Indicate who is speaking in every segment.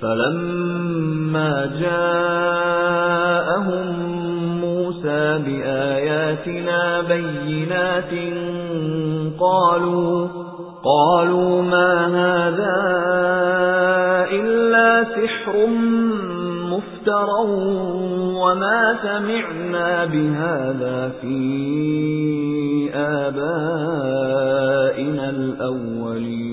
Speaker 1: فَلَمَّا جَاءَهُم مُوسَى بِآيَاتِنَا بَيِّنَاتٍ قَالُوا قَالُوا مَا هَذَا إِلَّا سِحْرٌ مُفْتَرًى وَمَا سَمِعْنَا بِهَذَا فِي آبَائِنَا الْأَوَّلِينَ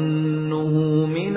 Speaker 1: مِنَ